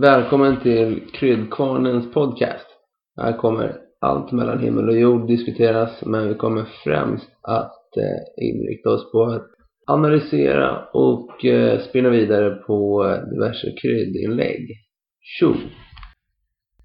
Välkommen till Kryddkvarnens podcast. Här kommer allt mellan himmel och jord diskuteras, men vi kommer främst att eh, inrikta oss på att analysera och eh, spinna vidare på eh, diverse kryddinlägg. Tjo!